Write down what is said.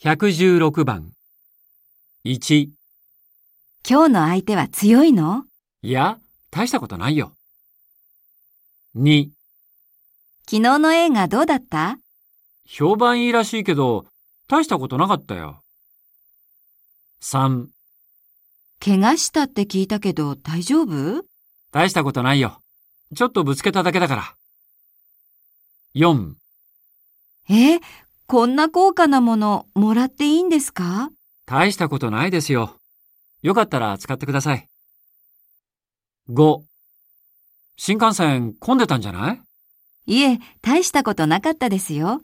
116番。1、今日の相手は強いの？いや、大したことないよ。2、昨日の映画どうだった？評判いいらしいけど、大したことなかったよ。3、怪我したって聞いたけど大丈夫？大したことないよ。ちょっとぶつけただけだから。4、え、こんな高価なものもらっていいんですか？大したことないですよ。よかったら使ってください。5、新幹線混んでたんじゃない？いえ、大したことなかったですよ。